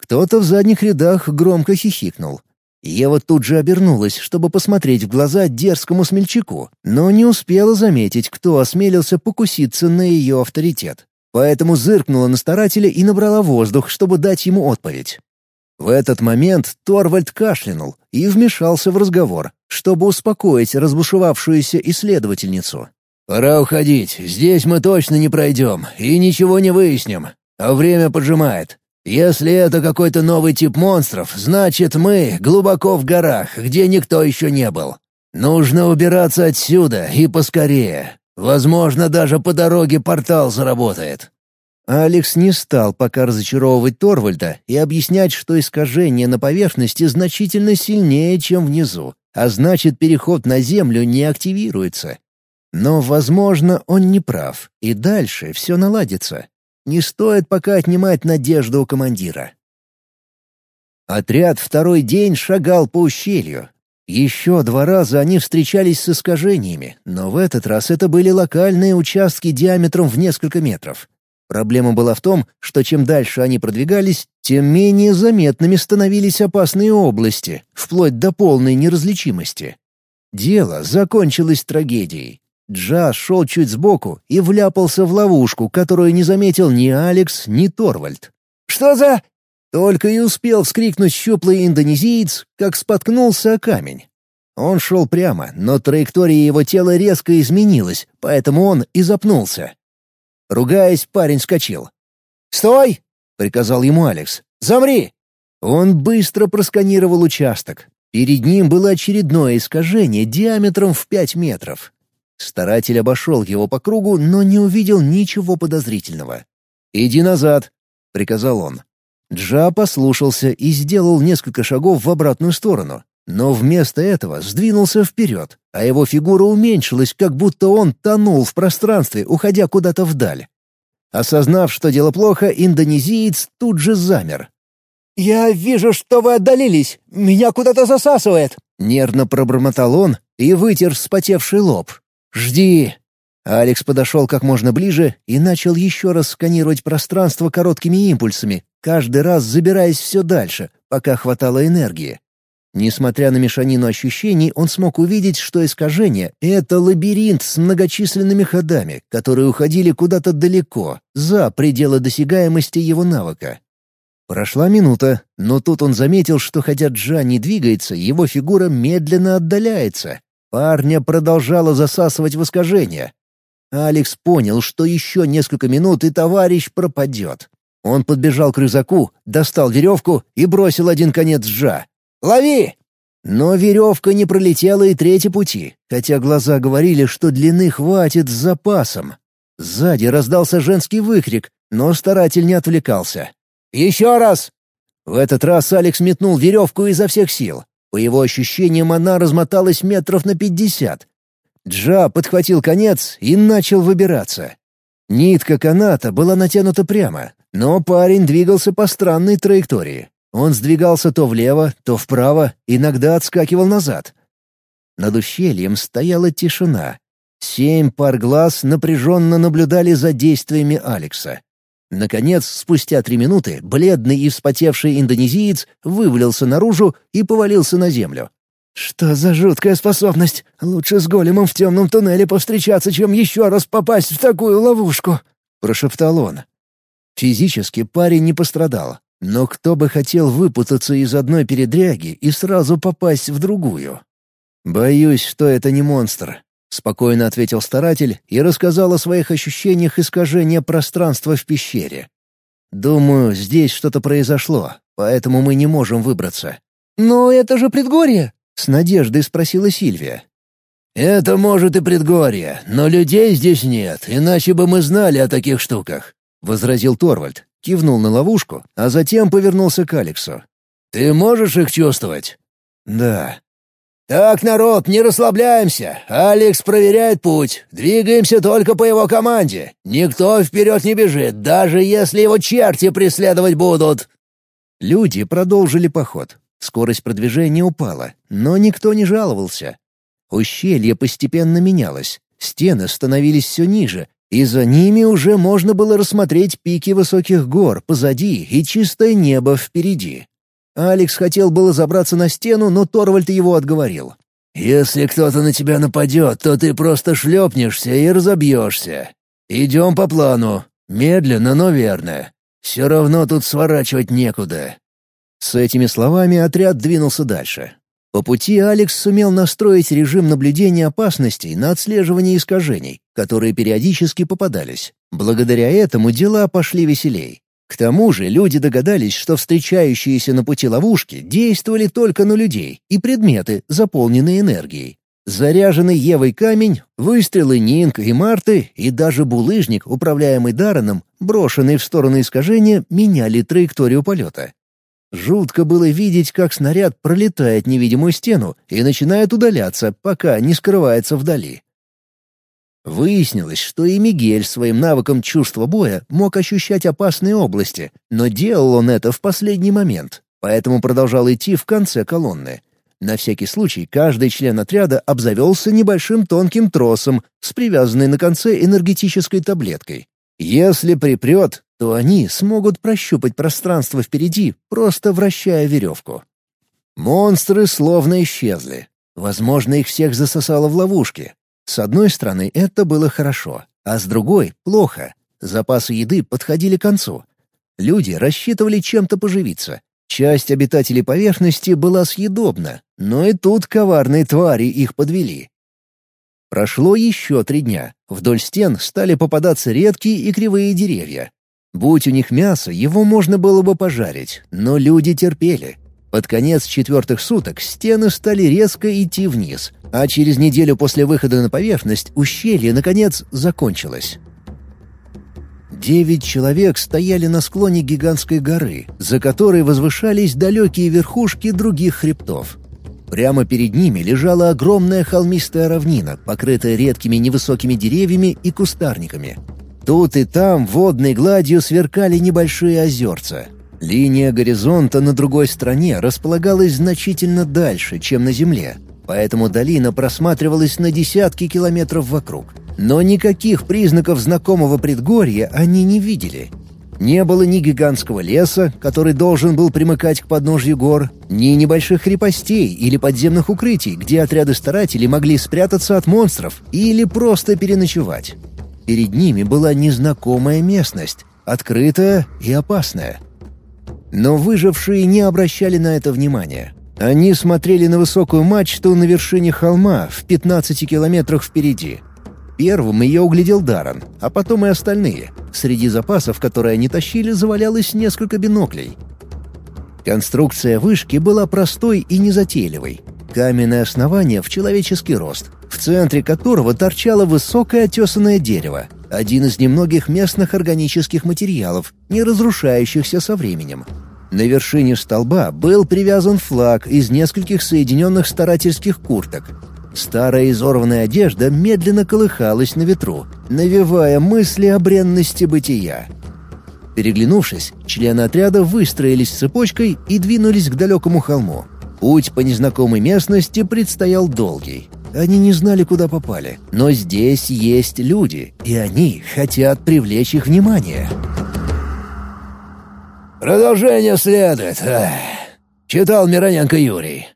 Кто-то в задних рядах громко хихикнул. Ева тут же обернулась, чтобы посмотреть в глаза дерзкому смельчаку, но не успела заметить, кто осмелился покуситься на ее авторитет. Поэтому зыркнула на старателя и набрала воздух, чтобы дать ему отповедь. В этот момент Торвальд кашлянул и вмешался в разговор, чтобы успокоить разбушевавшуюся исследовательницу. «Пора уходить, здесь мы точно не пройдем и ничего не выясним, а время поджимает. Если это какой-то новый тип монстров, значит, мы глубоко в горах, где никто еще не был. Нужно убираться отсюда и поскорее. Возможно, даже по дороге портал заработает». Алекс не стал пока разочаровывать Торвальда и объяснять, что искажение на поверхности значительно сильнее, чем внизу, а значит, переход на Землю не активируется. Но, возможно, он не прав, и дальше все наладится. Не стоит пока отнимать надежду у командира. Отряд второй день шагал по ущелью. Еще два раза они встречались с искажениями, но в этот раз это были локальные участки диаметром в несколько метров. Проблема была в том, что чем дальше они продвигались, тем менее заметными становились опасные области, вплоть до полной неразличимости. Дело закончилось трагедией. Джа шел чуть сбоку и вляпался в ловушку, которую не заметил ни Алекс, ни Торвальд. «Что за...» Только и успел вскрикнуть щуплый индонезиец, как споткнулся о камень. Он шел прямо, но траектория его тела резко изменилась, поэтому он и запнулся. Ругаясь, парень вскочил. «Стой!» — приказал ему Алекс. «Замри!» Он быстро просканировал участок. Перед ним было очередное искажение диаметром в пять метров. Старатель обошел его по кругу, но не увидел ничего подозрительного. «Иди назад», — приказал он. Джа послушался и сделал несколько шагов в обратную сторону, но вместо этого сдвинулся вперед, а его фигура уменьшилась, как будто он тонул в пространстве, уходя куда-то вдаль. Осознав, что дело плохо, индонезиец тут же замер. «Я вижу, что вы отдалились. Меня куда-то засасывает!» Нервно пробормотал он и вытер вспотевший лоб. «Жди!» Алекс подошел как можно ближе и начал еще раз сканировать пространство короткими импульсами, каждый раз забираясь все дальше, пока хватало энергии. Несмотря на мешанину ощущений, он смог увидеть, что искажение — это лабиринт с многочисленными ходами, которые уходили куда-то далеко, за пределы досягаемости его навыка. Прошла минута, но тут он заметил, что хотя Джа не двигается, его фигура медленно отдаляется. Парня продолжало засасывать в искажение. Алекс понял, что еще несколько минут и товарищ пропадет. Он подбежал к рюкзаку, достал веревку и бросил один конец Джа. «Лови!» Но веревка не пролетела и трети пути, хотя глаза говорили, что длины хватит с запасом. Сзади раздался женский выкрик, но старатель не отвлекался. «Еще раз!» В этот раз Алекс метнул веревку изо всех сил. По его ощущениям, она размоталась метров на пятьдесят. Джа подхватил конец и начал выбираться. Нитка каната была натянута прямо, но парень двигался по странной траектории. Он сдвигался то влево, то вправо, иногда отскакивал назад. Над ущельем стояла тишина. Семь пар глаз напряженно наблюдали за действиями Алекса. Наконец, спустя три минуты, бледный и вспотевший индонезиец вывалился наружу и повалился на землю. «Что за жуткая способность? Лучше с големом в темном туннеле повстречаться, чем еще раз попасть в такую ловушку!» — прошептал он. Физически парень не пострадал, но кто бы хотел выпутаться из одной передряги и сразу попасть в другую? «Боюсь, что это не монстр», — спокойно ответил старатель и рассказал о своих ощущениях искажения пространства в пещере. «Думаю, здесь что-то произошло, поэтому мы не можем выбраться». «Но это же предгорье!» — с надеждой спросила Сильвия. «Это может и предгорье, но людей здесь нет, иначе бы мы знали о таких штуках», — возразил Торвальд. Кивнул на ловушку, а затем повернулся к Алексу. «Ты можешь их чувствовать?» «Да». «Так, народ, не расслабляемся. Алекс проверяет путь. Двигаемся только по его команде. Никто вперед не бежит, даже если его черти преследовать будут». Люди продолжили поход. Скорость продвижения упала, но никто не жаловался. Ущелье постепенно менялось. Стены становились все ниже, и за ними уже можно было рассмотреть пики высоких гор позади и чистое небо впереди. Алекс хотел было забраться на стену, но Торвальд его отговорил. «Если кто-то на тебя нападет, то ты просто шлепнешься и разобьешься. Идем по плану. Медленно, но верно. Все равно тут сворачивать некуда». С этими словами отряд двинулся дальше. По пути Алекс сумел настроить режим наблюдения опасностей на отслеживание искажений, которые периодически попадались. Благодаря этому дела пошли веселей. К тому же люди догадались, что встречающиеся на пути ловушки действовали только на людей и предметы, заполненные энергией. Заряженный Евой камень, выстрелы Нинг и Марты и даже булыжник, управляемый Дараном, брошенный в сторону искажения, меняли траекторию полета. Жутко было видеть, как снаряд пролетает невидимую стену и начинает удаляться, пока не скрывается вдали. Выяснилось, что и Мигель своим навыком чувства боя мог ощущать опасные области, но делал он это в последний момент, поэтому продолжал идти в конце колонны. На всякий случай каждый член отряда обзавелся небольшим тонким тросом с привязанной на конце энергетической таблеткой. Если припрет, то они смогут прощупать пространство впереди, просто вращая веревку. Монстры словно исчезли. Возможно, их всех засосало в ловушке. С одной стороны, это было хорошо, а с другой — плохо. Запасы еды подходили к концу. Люди рассчитывали чем-то поживиться. Часть обитателей поверхности была съедобна, но и тут коварные твари их подвели. Прошло еще три дня. Вдоль стен стали попадаться редкие и кривые деревья. Будь у них мясо, его можно было бы пожарить, но люди терпели. Под конец четвертых суток стены стали резко идти вниз, а через неделю после выхода на поверхность ущелье, наконец, закончилось. Девять человек стояли на склоне гигантской горы, за которой возвышались далекие верхушки других хребтов. Прямо перед ними лежала огромная холмистая равнина, покрытая редкими невысокими деревьями и кустарниками. Тут и там водной гладью сверкали небольшие озерца. Линия горизонта на другой стороне располагалась значительно дальше, чем на Земле, поэтому долина просматривалась на десятки километров вокруг. Но никаких признаков знакомого предгорья они не видели. Не было ни гигантского леса, который должен был примыкать к подножью гор, ни небольших крепостей или подземных укрытий, где отряды старателей могли спрятаться от монстров или просто переночевать. Перед ними была незнакомая местность, открытая и опасная. Но выжившие не обращали на это внимания. Они смотрели на высокую мачту на вершине холма в 15 километрах впереди. Первым ее углядел Даран, а потом и остальные. Среди запасов, которые они тащили, завалялось несколько биноклей. Конструкция вышки была простой и незатейливой. Каменное основание в человеческий рост, в центре которого торчало высокое отесанное дерево, один из немногих местных органических материалов, не разрушающихся со временем. На вершине столба был привязан флаг из нескольких соединенных старательских курток. Старая изорванная одежда медленно колыхалась на ветру, навевая мысли о бренности бытия. Переглянувшись, члены отряда выстроились цепочкой и двинулись к далекому холму. Путь по незнакомой местности предстоял долгий. Они не знали, куда попали, но здесь есть люди, и они хотят привлечь их внимание. «Продолжение следует. Читал Мироненко Юрий.